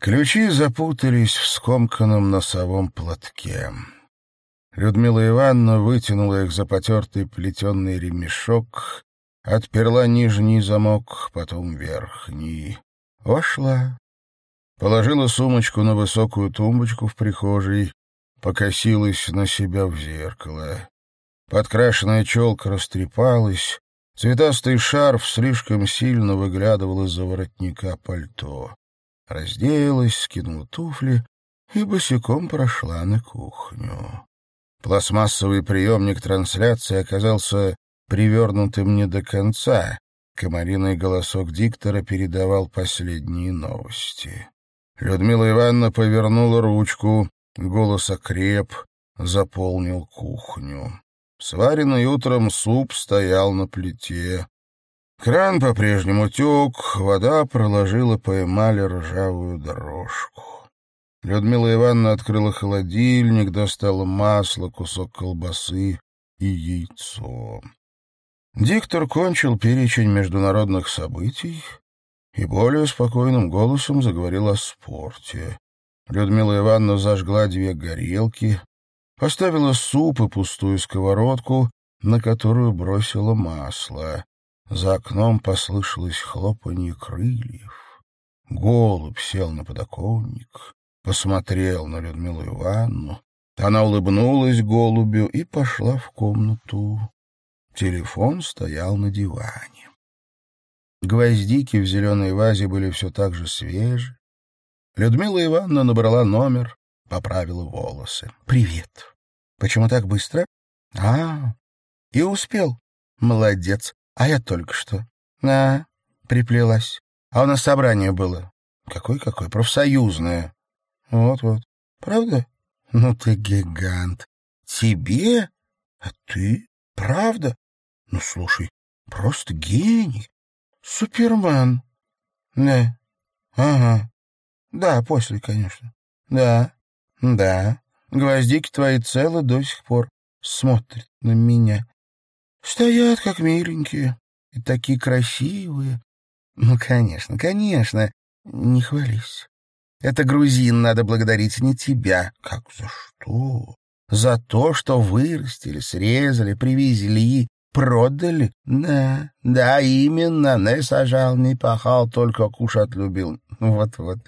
Ключи запутались в скомканном носовом платке. Людмила Ивановна вытянула их за потертый плетеный ремешок, отперла нижний замок, потом верхний. Вошла. Положила сумочку на высокую тумбочку в прихожей, покосилась на себя в зеркало. Подкрашенная челка растрепалась, цветастый шарф слишком сильно выглядывал из-за воротника пальто. Разделась, скинула туфли и босиком прошла на кухню. Пластмассовый приемник трансляции оказался привернутым не до конца. Комариный голосок диктора передавал последние новости. Людмила Ивановна повернула ручку, голос окреп, заполнил кухню. Сваренный утром суп стоял на плите. Кран по-прежнему тек, вода проложила по эмали ржавую дорожку. Людмила Ивановна открыла холодильник, достала масло, кусок колбасы и яйцо. Диктор кончил перечень международных событий и более спокойным голосом заговорил о спорте. Людмила Ивановна зажгла две горелки, Поставила суп и пустую сковородку, на которую бросила масло. За окном послышалось хлопанье крыльев. Голубь сел на подоконник, посмотрел на Людмилу Ивановну. Она улыбнулась голубю и пошла в комнату. Телефон стоял на диване. Гвоздики в зеленой вазе были все так же свежи. Людмила Ивановна набрала номер, поправила волосы. «Привет. Почему так быстро?» «А, и успел. Молодец. А я только что. А, приплелась. А у нас собрание было. Какое-какое? Профсоюзное. Вот-вот. Правда? Ну ты гигант. Тебе? А ты? Правда? Ну, слушай, просто гений. Супермен. Да. Ага. Да, после, конечно. Да. Да, гвоздики твои целы до сих пор смотрят на меня. Стоят, как миленькие, и такие красивые. Ну, конечно, конечно, не хвались. Это грузин надо благодарить не тебя. Как за что? За то, что вырастили, срезали, привезли, продали. Да, да, именно. Не сажал, не пахал, только кушать любил. Вот-вот.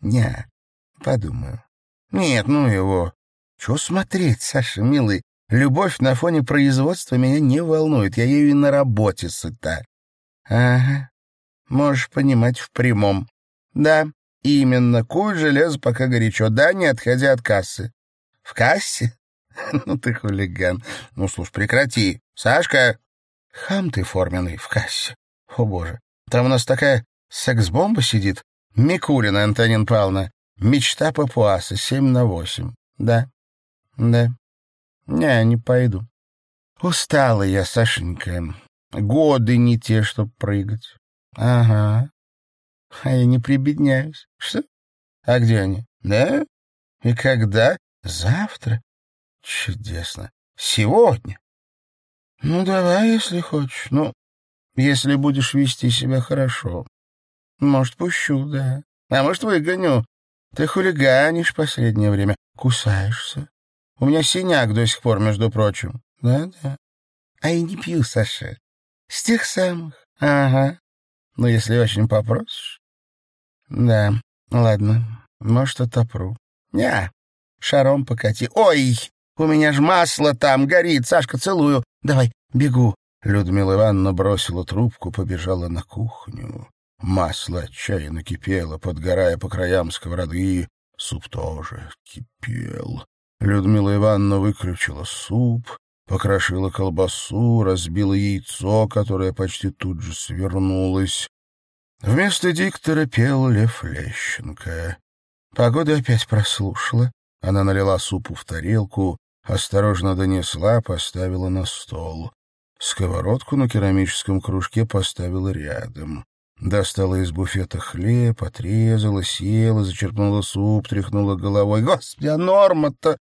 Не, подумаю. Нет, ну его. Чего смотреть, Саша, милый? Любовь на фоне производства меня не волнует. Я ею и на работе сыта. Ага. Можешь понимать в прямом. Да, именно. Куй железо, пока горячо. Да, не отходя от кассы. В кассе? Ну ты хулиган. Ну, слушай, прекрати. Сашка! Хам ты форменный в кассе. О, боже. Там у нас такая секс-бомба сидит. Микулина Антонин Павловна. Мечта папуаса, семь на восемь. Да, да. Не, не пойду. Устала я, Сашенька. Годы не те, чтоб прыгать. Ага. А я не прибедняюсь. Что? А где они? Да? И когда? Завтра? Чудесно. Сегодня? Ну, давай, если хочешь. Ну, если будешь вести себя хорошо. Может, пущу, да. А может, выгоню. Ты хулиганишь последнее время, кусаешься. У меня синяк до сих пор, между прочим. Да-да. А я не пью, Саша. С тех самых. Ага. Ну, если очень попросишь. Да, ладно. Может, отопру. Не, шаром покати. Ой, у меня ж масло там горит. Сашка, целую. Давай, бегу. Людмила Ивановна бросила трубку, побежала на кухню. Масло отчаянно кипело, подгорая по краям сковороды. Суп тоже кипел. Людмила Ивановна выключила суп, покрошила колбасу, разбила яйцо, которое почти тут же свернулось. Вместо диктора пел Лев Лещенко. Погода опять прослушала. Она налила супу в тарелку, осторожно донесла, поставила на стол. Сковородку на керамическом кружке поставила рядом. Достала из буфета хлеб, отрезала, села, зачерпнула суп, тряхнула головой. «Господи, а норма-то!»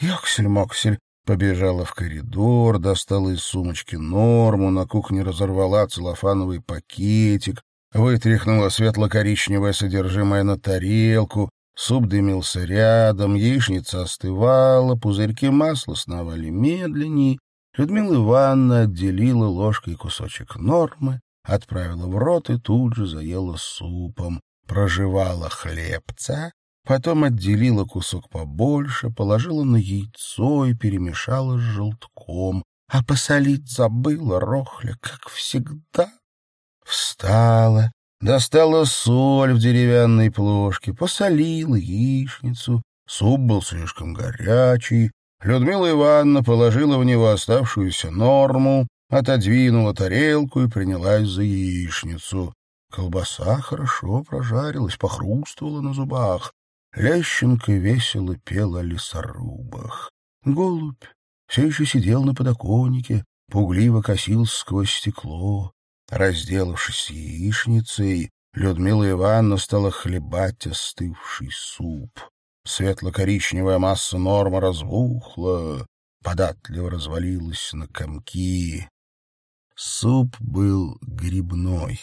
«Йоксель-моксель!» Побежала в коридор, достала из сумочки норму, на кухне разорвала целлофановый пакетик, вытряхнула светло-коричневое содержимое на тарелку, Суп дымился рядом, яичница остывала, пузырьки масла сновали медленнее. Людмила Ивановна отделила ложкой кусочек нормы, отправила в рот и тут же заела супом, прожевала хлебца, потом отделила кусок побольше, положила на яйцо и перемешала с желтком, а посолить забыла Рохля, как всегда. Встала, достала соль в деревянной плошке, посолила яичницу. Суп был слишком горячий. Людмила Ивановна положила в него оставшуюся норму, отодвинула тарелку и принялась за яичницу. Колбаса хорошо прожарилась, похрустывала на зубах. Лещенко весело пел о лесорубах. Голубь все еще сидел на подоконнике, пугливо косился сквозь стекло. Разделавшись яичницей, Людмила Ивановна стала хлебать остывший суп. Светло-коричневая масса норма разбухла, податливо развалилась на комки. Суп был грибной.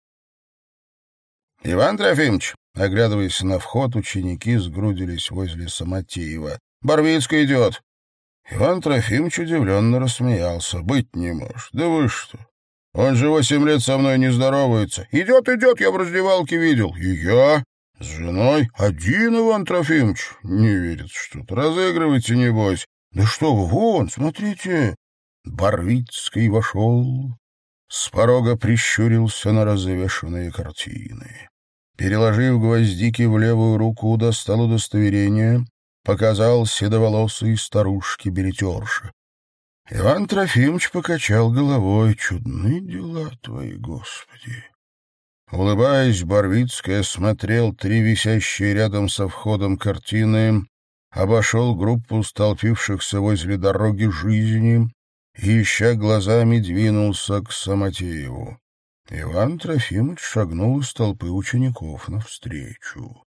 — Иван Трофимович, оглядываясь на вход, ученики сгрудились возле Самотеева. — Барвицкий идет. Иван Трофимович удивленно рассмеялся. — Быть не может. Да вы что? Он же восемь лет со мной не здоровается. Идет, идет, я в раздевалке видел. И я с женой. Один Иван Трофимович. Не верит что-то. Разыгрывайте, небось. Да что вы, вон, смотрите. Барвицкий вошел. С порога прищурился на развешанные картины. Переложив гвоздики в левую руку, достал удостоверение, показал седоволосой старушке-билетерше. Иван Трофимович покачал головой. Чудны дела твои, Господи! Улыбаясь, Барвицкий осмотрел три висящие рядом со входом картины, обошел группу столпившихся возле дороги жизни и, ища глазами, двинулся к Самотееву. Иван Трофимович шагнул из толпы учеников навстречу.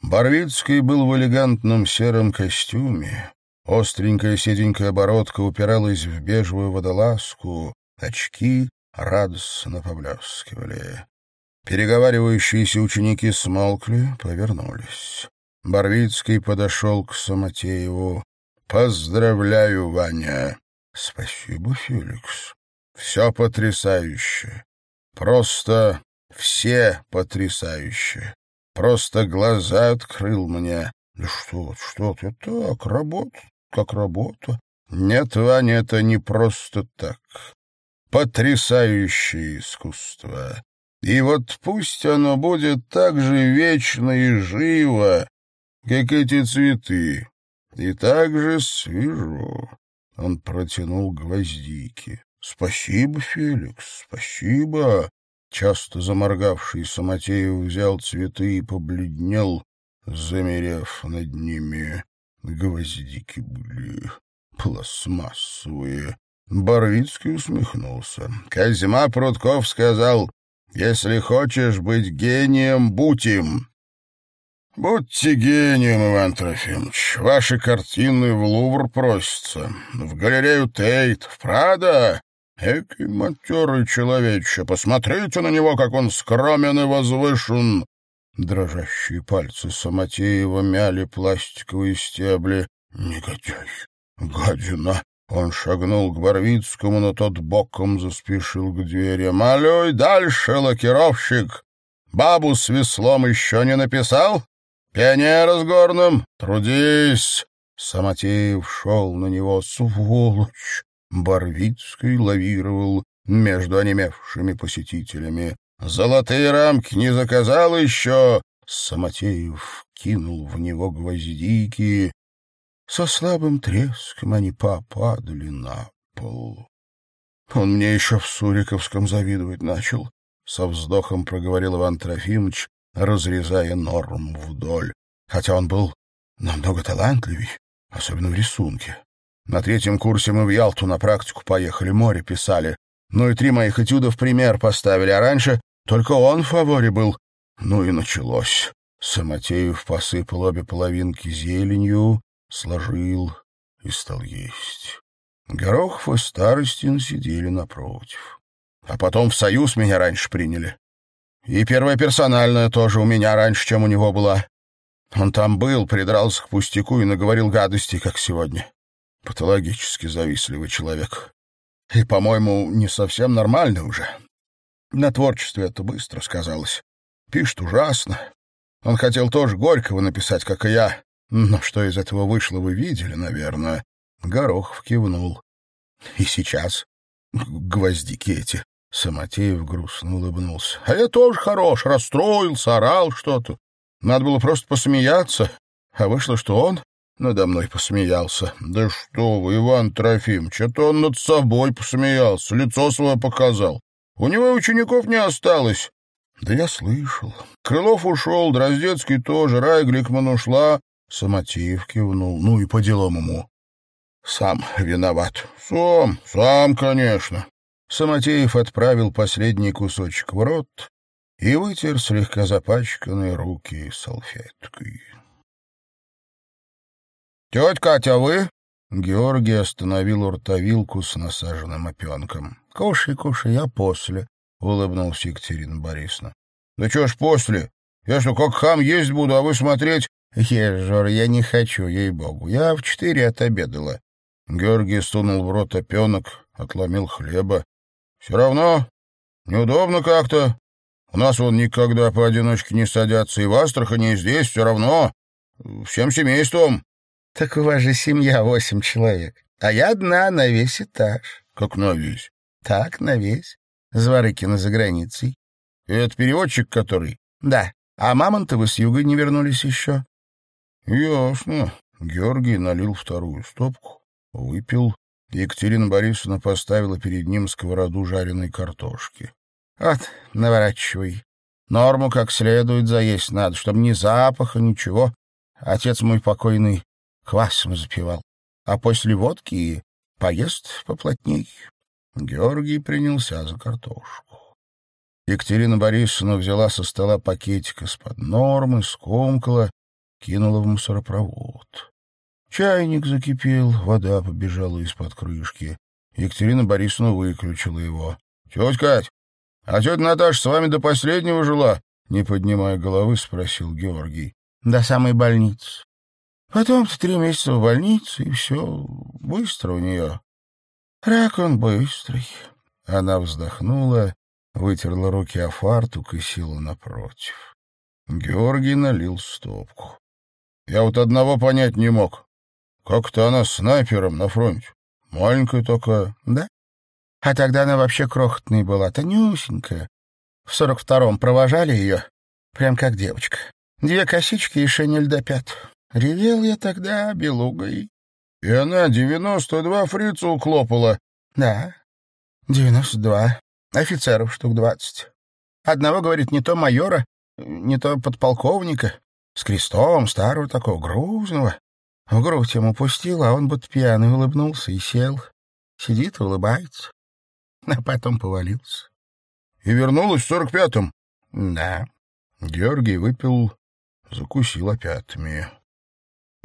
Барвицкий был в элегантном сером костюме, Остренькая седенькая бородка упиралась в бежевую водолазку, очки радостно поблескивали. Переговаривающиеся ученики смолкли, повернулись. Барвицкий подошел к Самотееву. «Поздравляю, Ваня!» «Спасибо, Феликс. Все потрясающе. Просто все потрясающе. Просто глаза открыл мне. Да что, что ты так, работа как работа. Нет, Ваня, это не просто так. Потрясающее искусство. И вот пусть оно будет так же вечно и живо, как эти цветы, и так же свежо. Он протянул гвоздики. «Спасибо, Феликс, спасибо!» Часто заморгавший Самотеев взял цветы и побледнел, замерев над ними. Гвоздики были пластмассовые. Боровицкий усмехнулся. Козьма Прутков сказал, «Если хочешь быть гением, будь им». «Будьте гением, Иван Трофимович. Ваши картины в Лувр просятся, в галерею Тейт, в Прада. Экий матерый человече, посмотрите на него, как он скромен и возвышен. Дрожащие пальцы Самотеева мяли пластиковые стебли. Негодяй! Гадина! Он шагнул к Барвицкому, но тот боком заспешил к двери. «Малюй дальше, лакировщик! Бабу с веслом еще не написал? Пионер с горным? Трудись!» Самотеев шел на него. «Сволочь!» Барвицкий лавировал между онемевшими посетителями. Золотые рамки не заказал еще. Самотеев кинул в него гвоздики. Со слабым треском они попадали на пол. Он мне еще в Суриковском завидовать начал. Со вздохом проговорил Иван Трофимович, разрезая норм вдоль. Хотя он был намного талантливей, особенно в рисунке. На третьем курсе мы в Ялту на практику поехали, море писали. Ну и три моих этюда в пример поставили, а раньше только он в фаворе был. Ну и началось. Самотеев посыпал обе половинки зеленью, сложил и стал есть. Горохов и Старостин сидели напротив. А потом в союз меня раньше приняли. И первая персональная тоже у меня раньше, чем у него была. Он там был, придрался к пустяку и наговорил гадости, как сегодня. Патологически завистливый человек. И, по-моему, не совсем нормальный уже. На творчестве это быстро сказалось. Пишет ужасно. Он хотел тоже Горького написать, как и я. Но что из этого вышло, вы видели, наверное. Горохов кивнул. И сейчас гвоздики эти. Самотеев грустно улыбнулся. А я тоже хорош, расстроился, орал что-то. Надо было просто посмеяться. А вышло, что он надо мной посмеялся. Да что вы, Иван Трофимович, это он над собой посмеялся, лицо свое показал. У него учеников не осталось. Да я слышал. Крылов ушел, Дроздецкий тоже, Рай Гликман ушла. Самотеев кивнул. Ну и по делам ему. Сам виноват. Сам, сам, конечно. Самотеев отправил последний кусочек в рот и вытер слегка запачканные руки салфеткой. — Тетя Катя, а вы? Георгий остановил уртовилку с насаженным опенком. — Кушай, кушай, я после, — улыбнулся Екатерина Борисовна. — Да чего ж после? Я что, как хам есть буду, а вы смотреть? — Ешь, Жор, я не хочу, ей-богу. Я в четыре отобедала. Георгий сунул в рот опенок, отломил хлеба. — Все равно неудобно как-то. У нас он никогда поодиночке не садятся, и в Астрахани, и здесь все равно. Всем семейством. — Так у вас же семья восемь человек, а я одна на весь этаж. — Как на весь? — Так, на весь. Зворыкина за границей. — Это переводчик который? — Да. А мамонтовы с юга не вернулись еще. — Ясно. Георгий налил вторую стопку, выпил. Екатерина Борисовна поставила перед ним сковороду жареной картошки. Вот, наворачивай. Норму как следует заесть надо, чтобы ни запаха, ничего. Отец мой покойный квасом запивал. А после водки поест поплотней. Георгий принялся за картошку. Екатерина Борисовна взяла со стола пакетик из-под нормы, скомкала, кинула в мусоропровод. Чайник закипел, вода побежала из-под крышки. Екатерина Борисовна выключила его. — Тетя Кать, а тетя Наташа с вами до последнего жила? Не поднимая головы, спросил Георгий. До самой больницы. Потом-то три месяца в больнице, и все быстро у нее. Рак он быстрый. Она вздохнула, вытерла руки о фартук и села напротив. Георгий налил стопку. Я вот одного понять не мог. Как-то она снайпером на фронте. Маленькая такая. Да? А тогда она вообще крохотная была, тонюсенькая. В сорок втором провожали ее, прям как девочка. Две косички и шинель до пят. Ревел я тогда белугой. И она девяносто два фрица уклопала. Да, девяносто два. Офицеров штук двадцать. Одного, говорит, не то майора, не то подполковника. С крестом, старого такого, грузного. В грудь ему пустила, а он будто пьяный улыбнулся и сел. Сидит улыбается а потом повалился. — И вернулась в сорок пятом? — Да. Георгий выпил, закусил опятами.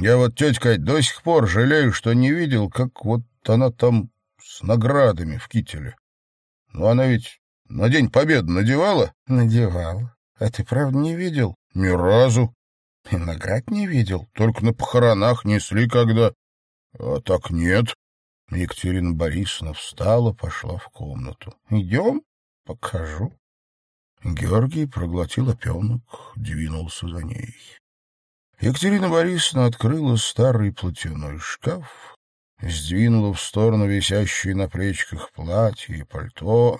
Я вот, тетя Кать, до сих пор жалею, что не видел, как вот она там с наградами в кителе. Но она ведь на День Победы надевала? — Надевала. А ты правда не видел? — Ни разу. — И наград не видел? Только на похоронах несли когда. А так нет. Екатерина Борисовна встала, пошла в комнату. — Идем, покажу. Георгий проглотил опенок, двинулся за ней. Екатерина Борисовна открыла старый платяной шкаф, сдвинула в сторону висящие на плечиках платье и пальто,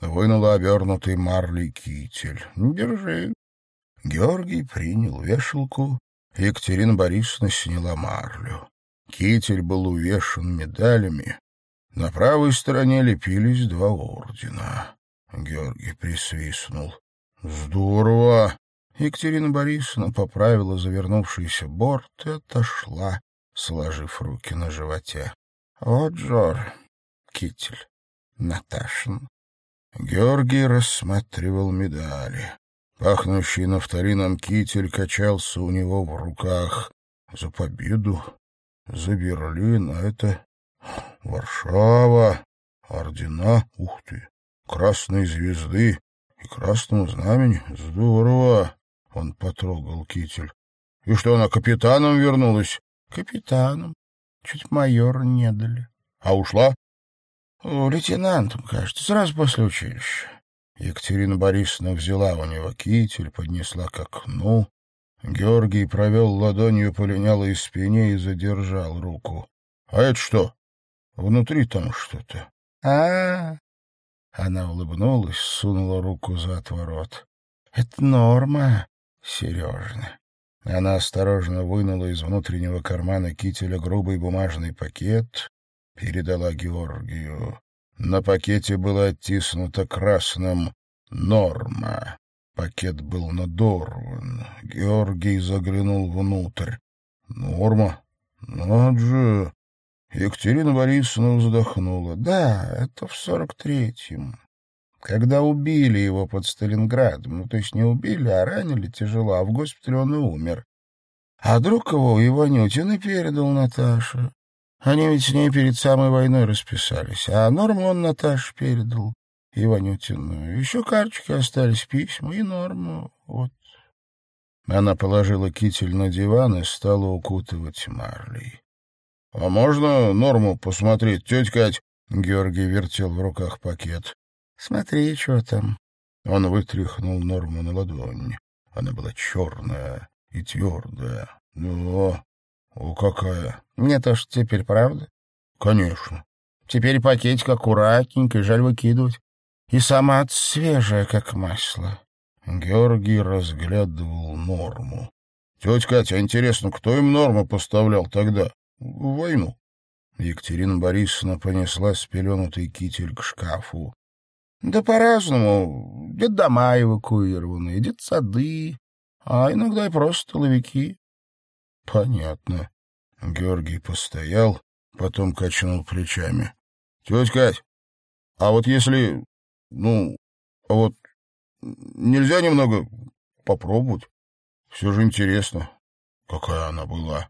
вынула обернутый марлей китель. — Держи. Георгий принял вешалку, Екатерина Борисовна сняла марлю. Китель был увешан медалями. На правой стороне лепились два ордена. Георгий присвистнул. «Здорово!» Екатерина Борисовна поправила завернувшийся борт и отошла, сложив руки на животе. «Вот, Жор, китель, Наташин». Георгий рассматривал медали. Пахнущий нафталином китель качался у него в руках. За победу за Берлин, а это Варшава, ордена, ух ты, красной звезды и красному знамени. Здорово! Он потрогал китель. И что, она капитаном вернулась? Капитаном. Чуть майора не дали. А ушла? Лейтенантом, кажется, сразу после училища. Екатерина Борисовна взяла у него китель, поднесла к окну. Георгий провел ладонью по линялой спине и задержал руку. — А это что? Внутри там что-то. А, -а, а Она улыбнулась, сунула руку за отворот. — Это норма, Сережна. Она осторожно вынула из внутреннего кармана кителя грубый бумажный пакет, передала Георгию. На пакете было оттиснуто красным «Норма». Пакет был надорван. Георгий заглянул внутрь. «Норма? Над же!» Екатерина Борисовна вздохнула. «Да, это в сорок третьем. Когда убили его под Сталинградом. Ну, то есть не убили, а ранили тяжело, а в госпитале он и умер. А друг его, Иванютин, и передал Наташе. Они ведь с ней перед самой войной расписались. А норму он Наташе передал, Иванютину. Еще карточки остались, письма и норму. Вот. Она положила китель на диван и стала укутывать марлей. — А можно норму посмотреть, тетя Кать? Георгий вертел в руках пакет. — Смотри, что там. Он вытряхнул норму на ладонь. Она была черная и твердая. — Ну, о, какая! Мне тоже теперь правда? — Конечно. Теперь пакетик аккуратненько, жаль выкидывать. И сама свежая, как масло. Георгий разглядывал норму. — Тетя Катя, интересно, кто им норму поставлял тогда? — В войну. Екатерина Борисовна понесла спеленутый китель к шкафу. — Да по-разному. Где дома эвакуированы, где сады, а иногда и просто тыловики. — Понятно. Георгий постоял, потом качнул плечами. — Тетя Кать, а вот если... Ну, а вот нельзя немного попробовать? Все же интересно, какая она была.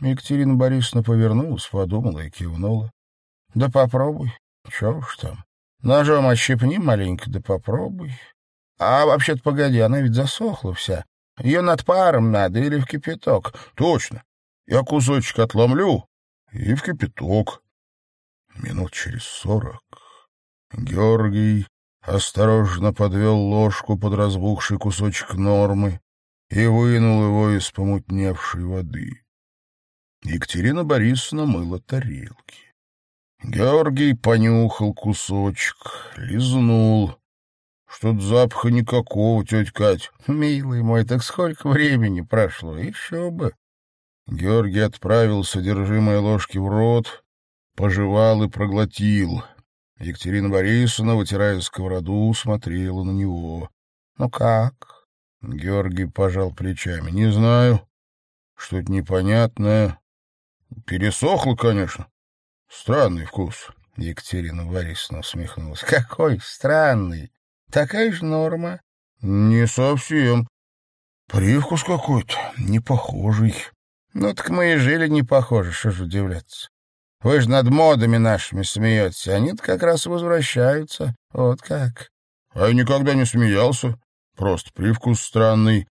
Екатерина Борисовна повернулась, подумала и кивнула. — Да попробуй. Чего уж там. Ножом отщипни маленько, да попробуй. А вообще-то, погоди, она ведь засохла вся. Ее над паром надо или в кипяток. Точно. Я кусочек отломлю и в кипяток. Минут через сорок Георгий осторожно подвел ложку под разбухший кусочек нормы и вынул его из помутневшей воды. Екатерина Борисовна мыла тарелки. Георгий понюхал кусочек, лизнул. Что-то запаха никакого, тетя Кать. Милый мой, так сколько времени прошло? Еще бы. Георгий отправил содержимое ложки в рот, пожевал и проглотил. Екатерина Борисовна, вытирая сковороду, смотрела на него. — Ну как? Георгий пожал плечами. — Не знаю. Что-то непонятное. Пересохло, конечно. Странный вкус. Екатерина Борисовна усмехнулась. — Какой странный. Такая же норма. — Не совсем. Привкус какой-то, не похожий. Ну так мы и жили не похожи, что же удивляться. Вы же над модами нашими смеетесь, они-то как раз возвращаются. Вот как. А я никогда не смеялся. Просто привкус странный.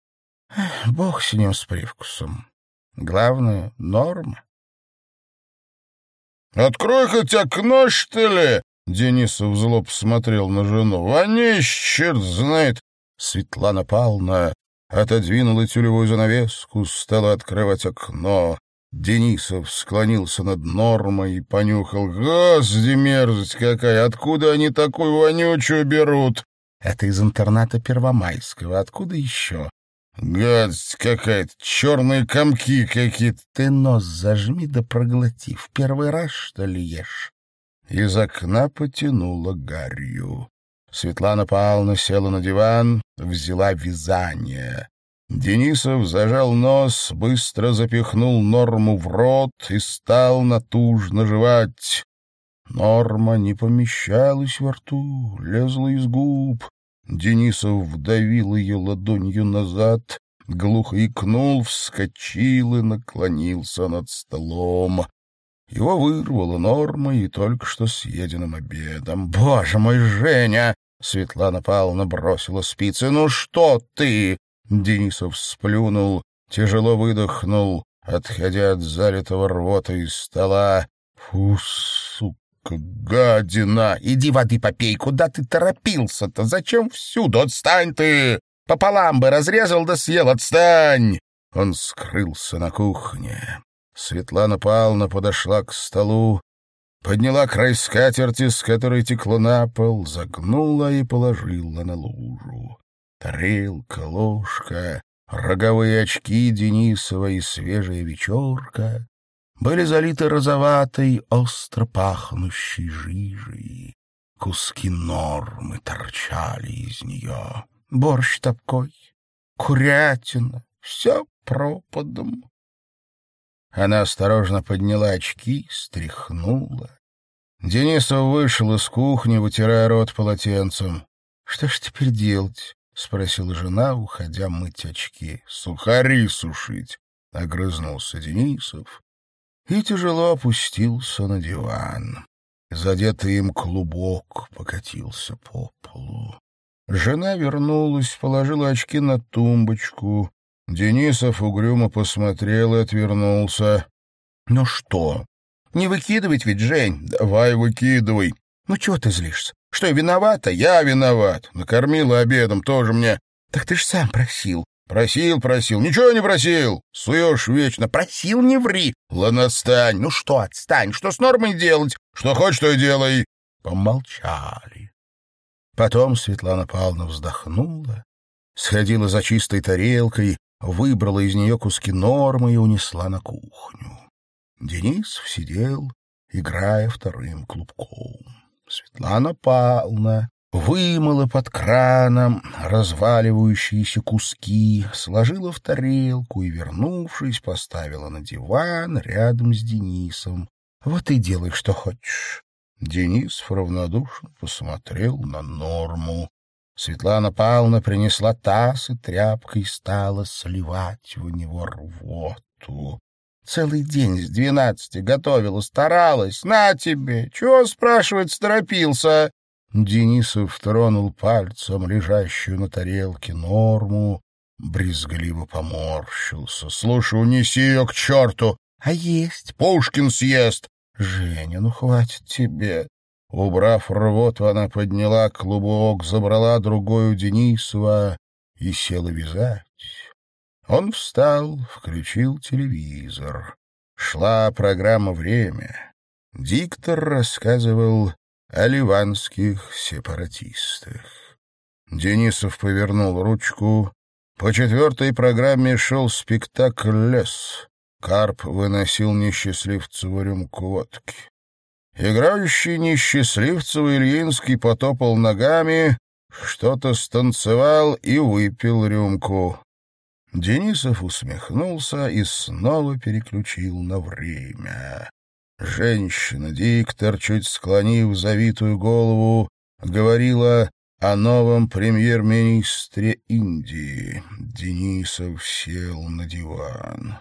Бог с ним, с привкусом. Главное — норма. «Открой хоть окно, что ли?» Денисов зло посмотрел на жену. «Вонищ, черт знает!» Светлана Павловна отодвинула тюлевую занавеску, стала открывать окно. Денисов склонился над нормой и понюхал. «Господи, мерзость какая! Откуда они такую вонючую берут?» «Это из интерната Первомайского. Откуда еще?» «Гадость какая-то! Черные комки какие-то!» «Ты нос зажми да проглоти. В первый раз, что ли, ешь?» Из окна потянуло гарью. Светлана Павловна села на диван, взяла вязание. Денисов зажал нос, быстро запихнул Норму в рот и стал натужно жевать. Норма не помещалась во рту, лезла из губ. Денисов вдавил ее ладонью назад, глухо икнул, вскочил и наклонился над столом. Его вырвало нормой и только что съеденным обедом. «Боже мой, Женя!» Светлана Павловна бросила спицы. «Ну что ты?» Денисов сплюнул, тяжело выдохнул, отходя от залитого рвота из стола. «Фу, сука, гадина! Иди воды попей, куда ты торопился-то? Зачем всюду? Отстань ты! Пополам бы разрезал да съел, отстань!» Он скрылся на кухне. Светлана Павловна подошла к столу, подняла край скатерти, с которой текло на пол, загнула и положила на лужу. Тарелка, ложка, роговые очки Денисова и свежая вечерка были залиты розоватой, остро пахнущей жижей. Куски нормы торчали из нее. Борщ такой, курятина, все пропадом. Она осторожно подняла очки, стряхнула. Денисов вышел из кухни, вытирая рот полотенцем. — Что ж теперь делать? — спросила жена, уходя мыть очки. — Сухари сушить, — огрызнулся Денисов и тяжело опустился на диван. Задетый им клубок покатился по полу. Жена вернулась, положила очки на тумбочку. Денисов угрюмо посмотрел и отвернулся. — Ну что? Не выкидывать ведь, Жень? Давай выкидывай. Ну чего ты злишься? Что, виновата? Я виноват. Накормила обедом тоже мне. Так ты ж сам просил. Просил, просил. Ничего не просил. Суешь вечно. Просил, не ври. Ладно, отстань. Ну что, отстань. Что с нормой делать? Что хочешь, то и делай. Помолчали. Потом Светлана Павловна вздохнула, сходила за чистой тарелкой, выбрала из нее куски нормы и унесла на кухню. Денис сидел, играя вторым клубком. Светлана Павловна вымыла под краном разваливающиеся куски, сложила в тарелку и, вернувшись, поставила на диван рядом с Денисом. «Вот и делай, что хочешь». Денис равнодушно посмотрел на норму. Светлана Павловна принесла таз и тряпкой стала сливать в него рвоту. Целый день с двенадцати готовила, старалась. На тебе! Чего, спрашивать, торопился? Денисов тронул пальцем лежащую на тарелке норму, брезгливо поморщился. — Слушай, унеси ее к черту! — А есть? Пушкин съест! — Женя, ну хватит тебе! Убрав рвоту, она подняла клубок, забрала другую Денисова и села вязать. Он встал, включил телевизор. Шла программа «Время». Диктор рассказывал о ливанских сепаратистах. Денисов повернул ручку. По четвертой программе шел спектакль «Лес». Карп выносил несчастливцеву рюмку водки. Играющий несчастливцев Ильинский потопал ногами, что-то станцевал и выпил рюмку. Денисов усмехнулся и снова переключил на время. Женщина-диктор, чуть склонив завитую голову, говорила о новом премьер-министре Индии. Денисов сел на диван.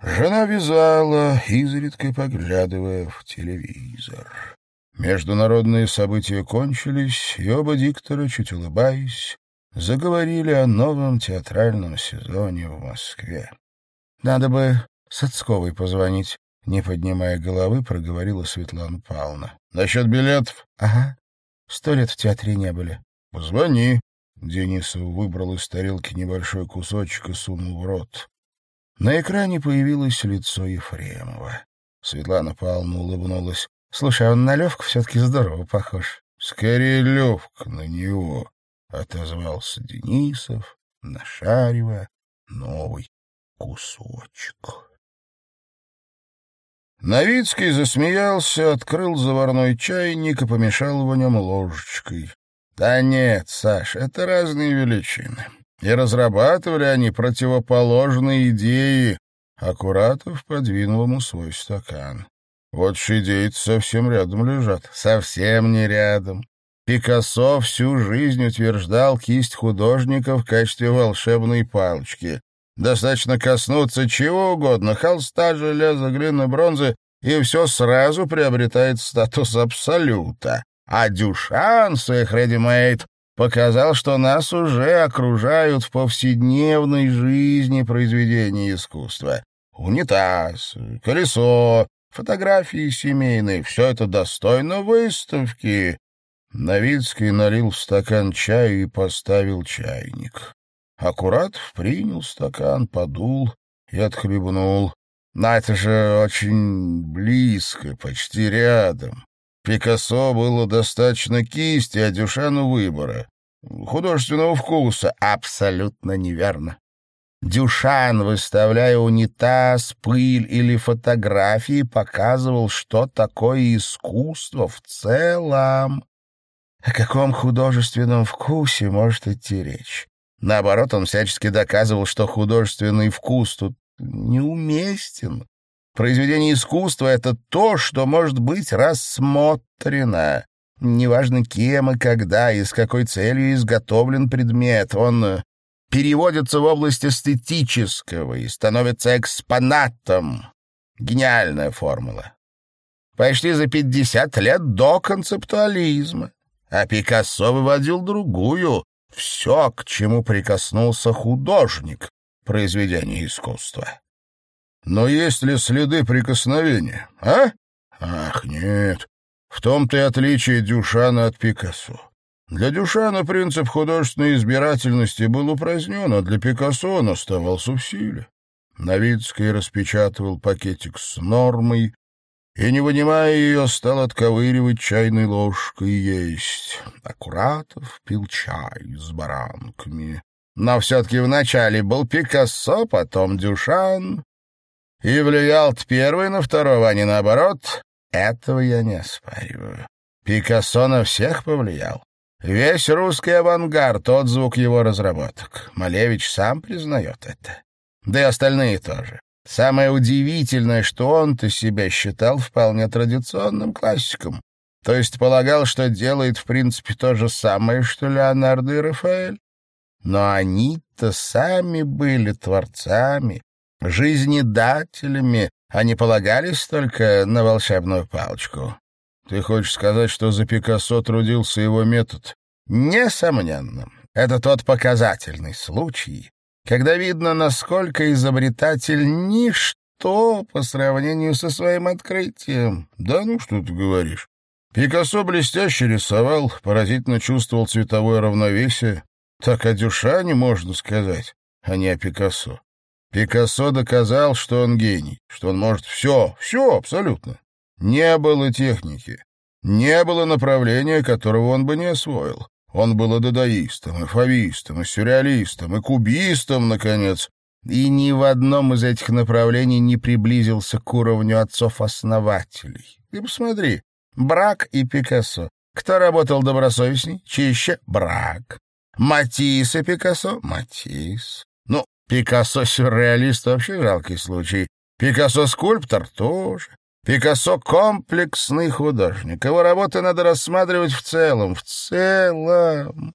Жена вязала, изредка поглядывая в телевизор. Международные события кончились, и оба диктора, чуть улыбаясь, заговорили о новом театральном сезоне в Москве. «Надо бы Сацковой позвонить», — не поднимая головы, проговорила Светлана Павловна. «Насчет билетов?» «Ага. Сто лет в театре не были». «Позвони». Денисов выбрал из тарелки небольшой кусочек и сунул в рот. На экране появилось лицо Ефремова. Светлана Павловна улыбнулась. — Слушай, а он на Левку все-таки здорово похож. — Скорее Левка на него, — отозвался Денисов, нашаривая новый кусочек. Новицкий засмеялся, открыл заварной чайник и помешал в нем ложечкой. — Да нет, Саш, это разные величины и разрабатывали они противоположные идеи. Аккуратов подвинул ему свой стакан. Вот идеи совсем рядом лежат. Совсем не рядом. Пикассо всю жизнь утверждал кисть художника в качестве волшебной палочки. Достаточно коснуться чего угодно, холста, железа, глины, бронзы, и все сразу приобретает статус абсолюта. А Дюшан в своих редимейт показал, что нас уже окружают в повседневной жизни произведения искусства. Унитаз, колесо, фотографии семейные — все это достойно выставки. Новицкий налил в стакан чая и поставил чайник. Аккуратов принял стакан, подул и отхлебнул. Но это же очень близко, почти рядом. Пикассо было достаточно кисти, а Дюшану выбора. Художественного вкуса абсолютно неверно. Дюшан, выставляя унитаз, пыль или фотографии, показывал, что такое искусство в целом. О каком художественном вкусе может идти речь? Наоборот, он всячески доказывал, что художественный вкус тут неуместен. Произведение искусства — это то, что может быть рассмотрено. Неважно, кем и когда, и с какой целью изготовлен предмет, он переводится в область эстетического и становится экспонатом. Гениальная формула. Почти за пятьдесят лет до концептуализма. А Пикассо выводил другую. Все, к чему прикоснулся художник, произведение искусства. Но есть ли следы прикосновения, а? Ах, нет. В том-то и отличие Дюшана от Пикассо. Для Дюшана принцип художественной избирательности был упразднен, а для Пикассо он оставался в силе. Новицкий распечатывал пакетик с нормой и, не вынимая ее, стал отковыривать чайной ложкой есть. Аккуратов пил чай с баранками. Но все-таки вначале был Пикассо, потом Дюшан. И влиял-то первый на второго, а не наоборот. Этого я не оспариваю. Пикассо на всех повлиял. Весь русский авангард — отзвук его разработок. Малевич сам признает это. Да и остальные тоже. Самое удивительное, что он-то себя считал вполне традиционным классиком. То есть полагал, что делает в принципе то же самое, что Леонардо и Рафаэль. Но они-то сами были творцами, жизнедателями, они полагались только на волшебную палочку. Ты хочешь сказать, что за Пикассо трудился его метод? Несомненно. Это тот показательный случай, когда видно, насколько изобретатель ничто по сравнению со своим открытием. Да ну, что ты говоришь. Пикассо блестяще рисовал, поразительно чувствовал цветовое равновесие, так о Дюшане можно сказать, а не о Пикассо. Пикассо доказал, что он гений, что он может все, все абсолютно. Не было техники, не было направления, которого он бы не освоил. Он был и дадаистом, и фавистом, и сюрреалистом, и кубистом, наконец. И ни в одном из этих направлений не приблизился к уровню отцов-основателей. Ты посмотри, Брак и Пикассо. Кто работал добросовестней? Чище? Брак. Матисс и Пикассо? Матисс. Ну, Пикассо сюрреалист вообще жалкий случай. Пикассо скульптор тоже. Пикассо комплексный художник. Его работы надо рассматривать в целом, в целом.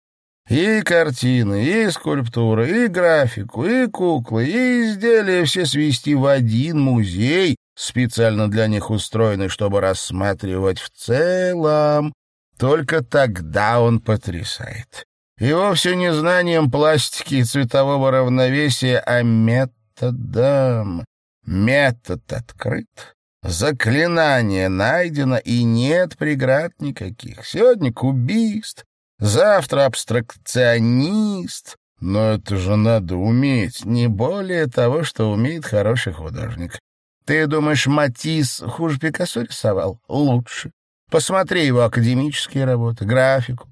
И картины, и скульптуры, и графику, и куклы, и изделия все свести в один музей, специально для них устроенный, чтобы рассматривать в целом. Только тогда он потрясает. И вовсе не знанием пластики и цветового равновесия, а методом. Метод открыт, заклинание найдено, и нет преград никаких. Сегодня кубист, завтра абстракционист. Но это же надо уметь, не более того, что умеет хороший художник. Ты думаешь, Матисс хуже Пикассо рисовал? Лучше. Посмотри его академические работы, графику.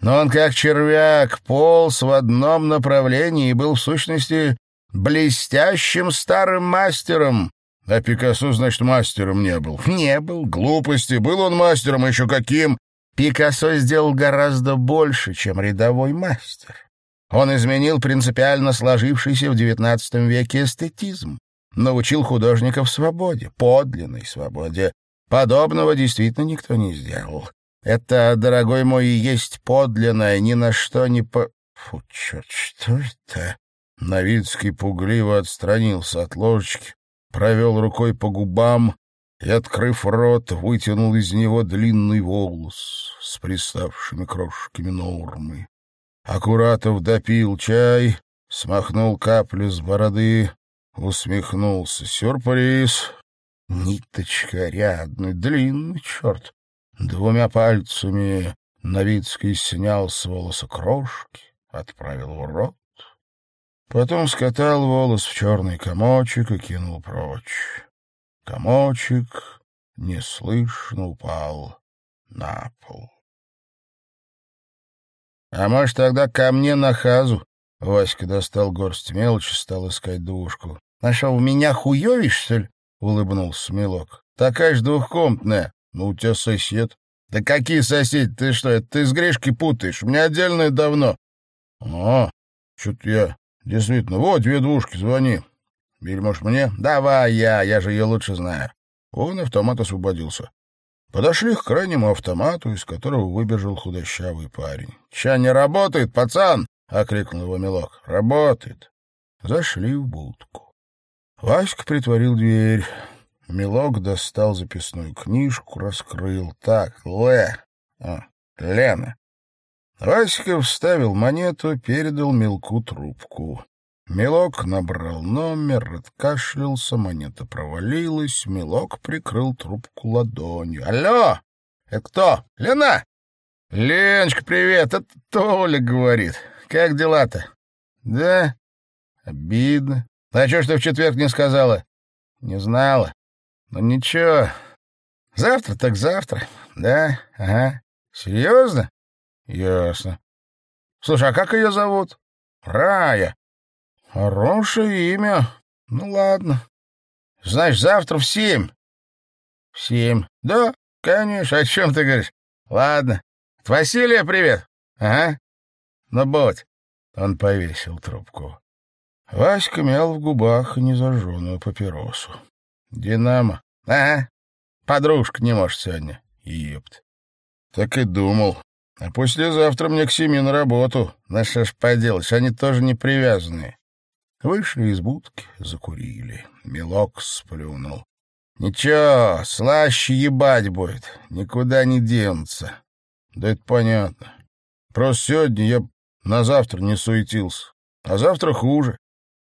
Но он как червяк полз в одном направлении и был, в сущности, блестящим старым мастером. А Пикассо, значит, мастером не был. Не был. Глупости. Был он мастером, а еще каким. Пикассо сделал гораздо больше, чем рядовой мастер. Он изменил принципиально сложившийся в XIX веке эстетизм научил художников свободе, подлинной свободе. Подобного действительно никто не сделал. Это, дорогой мой, есть подлинное, ни на что не по... Фу, черт, что это? Новицкий пугливо отстранился от ложечки, провел рукой по губам и, открыв рот, вытянул из него длинный волос с приставшими крошками нормы. Аккуратов допил чай, смахнул капли с бороды, усмехнулся. Сюрприз! Ниточка рядный, длинный черт. Двумя пальцами Новицкий снял с волоса крошки, отправил в рот. Потом скатал волос в черный комочек и кинул прочь. Комочек неслышно упал на пол. — А может, тогда ко мне на хазу? Васька достал горсть мелочи, стал искать двушку. — Нашел, меня хуевишь, что ли? — улыбнулся Милок. — Такая же двухкомнатная. Ну, у тебя сосед. — Да какие соседи? Ты что, это ты с Гришкой путаешь? У меня отдельное давно. — А, что-то я... Действительно, вот две двушки, звони. Или, может, мне? Давай я, я же ее лучше знаю. Он автомат освободился. Подошли к крайнему автомату, из которого выбежал худощавый парень. — Ча не работает, пацан? — окрикнул его Милок. — Работает. Зашли в будку. Васька притворил дверь. Милок достал записную книжку, раскрыл. Так, Ле. А, Лена. Васька вставил монету, передал Милку трубку. Милок набрал номер, откашлялся, монета провалилась, Милок прикрыл трубку ладонью. «Алло! Это кто? Лена?» «Леночка, привет! Это Толя говорит. Как дела-то?» «Да? Обидно. А что ж ты в четверг не сказала?» «Не знала. Ну ничего. Завтра так завтра. Да? Ага. Серьезно?» «Ясно. Слушай, а как ее зовут?» «Рая. Хорошее имя. Ну, ладно. Значит, завтра в семь. В семь. Да, конечно. О чем ты говоришь? Ладно. От Василия привет. Ага. Ну, будь. Он повесил трубку. Васька мял в губах незажженную папиросу. «Динамо». «Ага. Подружка не может сегодня». «Епт». «Так и думал. А послезавтра мне к семи на работу. На что ж поделаешь, они тоже не привязанные». Вышли из будки, закурили. Мелок сплюнул. «Ничего, слаще ебать будет, никуда не денутся». «Да это понятно. Просто сегодня я на завтра не суетился, а завтра хуже».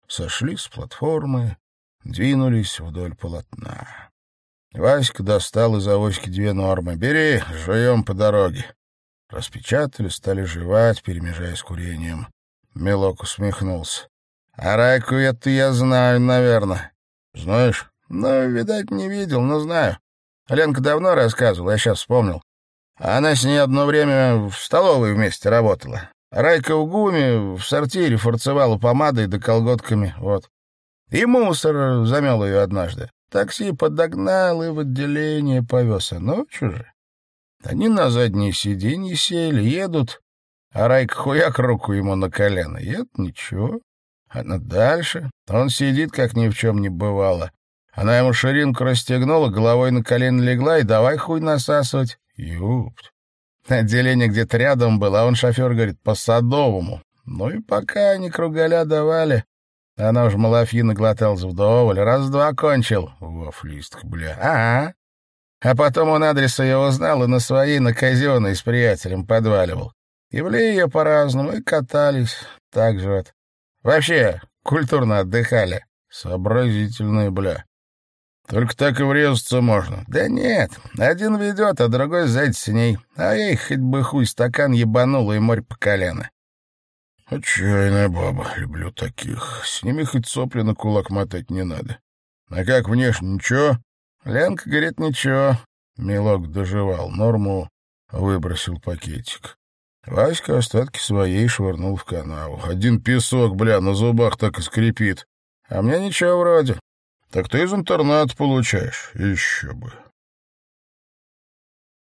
Сошли с платформы, двинулись вдоль полотна. Васька достал из авоськи две нормы. «Бери, жуем по дороге». Распечатали, стали жевать, перемежаясь курением. Мелок усмехнулся. А Райку это я знаю, наверное. Знаешь? Ну, видать, не видел, но знаю. Ленка давно рассказывала, я сейчас вспомнил. Она с ней одно время в столовой вместе работала. Райка в гуме в сортире форцевала помадой да колготками, вот. И мусор замел ее однажды. Такси подогнал и в отделение повез, а ночью же. Они на заднее сиденье сели, едут, а Райка хуяк руку ему на колено. Это ничего. Она дальше. Он сидит, как ни в чем не бывало. Она ему ширинку расстегнула, головой на колено легла и давай хуй насасывать. Юпть. Отделение где-то рядом было, а он, шофер, говорит, по Садовому. Ну и пока они кругаля давали, она уж малафьина глоталась вдоволь, раз-два кончил. Вафлистка, бля. Ага. А потом он адрес ее узнал и на своей, на казенной с приятелем подваливал. И вли ее по-разному, и катались. Так же вот. Вообще, культурно отдыхали. Сообразительные, бля. Только так и врезаться можно. Да нет, один ведет, а другой сзади с ней. А я их хоть бы хуй стакан ебанул и морь по колено. Отчаянная баба, люблю таких. С ними хоть сопли на кулак мотать не надо. А как внешне, ничего? Ленка говорит, ничего. Милок доживал норму, выбросил пакетик. Васька остатки своей швырнул в канаву. Один песок, бля, на зубах так и скрипит. А мне ничего вроде. Так ты из интерната получаешь. Еще бы.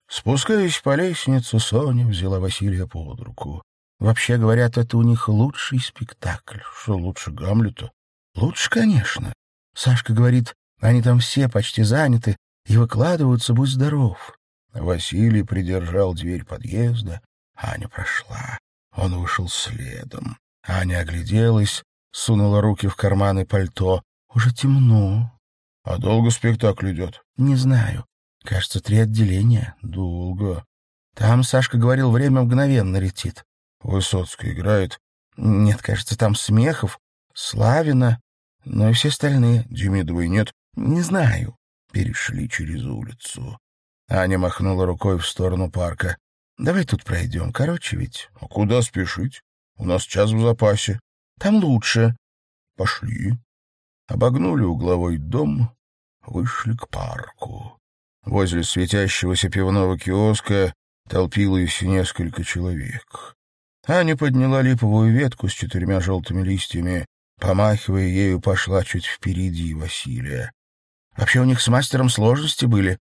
Спускаясь по лестнице, Соня взяла Василия под руку. Вообще, говорят, это у них лучший спектакль. Что лучше Гамлета? Лучше, конечно. Сашка говорит, они там все почти заняты и выкладываются, будь здоров. Василий придержал дверь подъезда, Аня прошла. Он вышел следом. Аня огляделась, сунула руки в карманы пальто. Уже темно. А долго спектакль идет? Не знаю. Кажется, три отделения. Долго. Там, Сашка говорил, время мгновенно летит. Высоцкий играет. Нет, кажется, там Смехов, Славина, но и все остальные. Демидовой нет. Не знаю. Перешли через улицу. Аня махнула рукой в сторону парка. Давай тут пройдем. Короче ведь. А куда спешить? У нас час в запасе. Там лучше. Пошли. Обогнули угловой дом, вышли к парку. Возле светящегося пивного киоска толпилось несколько человек. Аня подняла липовую ветку с четырьмя желтыми листьями, помахивая ею, пошла чуть впереди Василия. Вообще у них с мастером сложности были.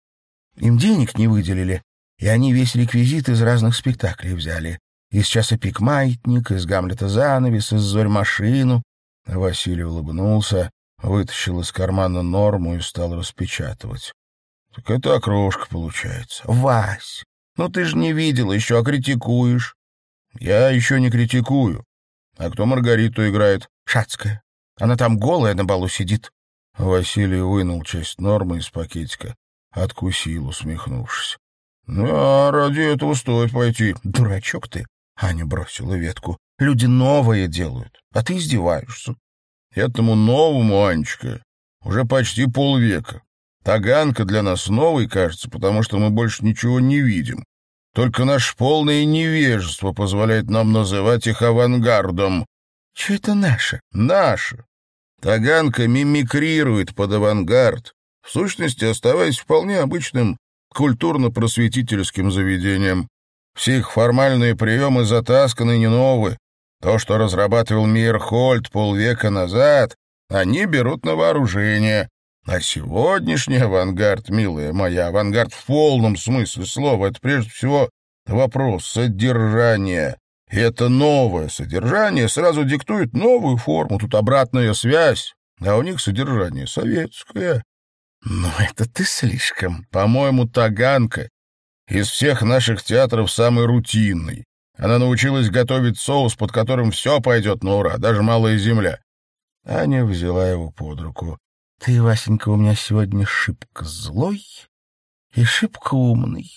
Им денег не выделили, и они весь реквизит из разных спектаклей взяли. Из «Часа пик маятник», из «Гамлета занавес», из «Зорь машину». Василий улыбнулся, вытащил из кармана норму и стал распечатывать. Так это окрошка получается. Вась, ну ты же не видел еще, а критикуешь. Я еще не критикую. А кто Маргариту играет? Шацкая. Она там голая на балу сидит. Василий вынул часть нормы из пакетика, откусил, усмехнувшись. Ну, а ради этого стоит пойти. Дурачок ты, Аня бросила ветку. Люди новые делают, а ты издеваешься. Этому новому, Анечка, уже почти полвека. Таганка для нас новый, кажется, потому что мы больше ничего не видим. Только наше полное невежество позволяет нам называть их авангардом. Что это наше? Наше. Таганка мимикрирует под авангард, в сущности оставаясь вполне обычным культурно-просветительским заведением. Все их формальные приемы затасканы не новые. То, что разрабатывал Мейерхольд полвека назад, они берут на вооружение. А сегодняшний авангард, милая моя, авангард в полном смысле слова, это прежде всего вопрос содержания. И это новое содержание сразу диктует новую форму, тут обратная связь, а у них содержание советское. Но это ты слишком. По-моему, Таганка из всех наших театров самый рутинный. Она научилась готовить соус, под которым все пойдет на ура, даже малая земля. Аня взяла его под руку. — Ты, Васенька, у меня сегодня шибко злой и шибко умный.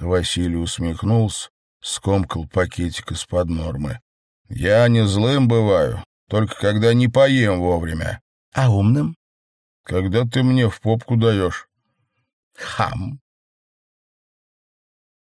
Василий усмехнулся, скомкал пакетик из-под нормы. — Я не злым бываю, только когда не поем вовремя. — А умным? — Когда ты мне в попку даешь. — Хам.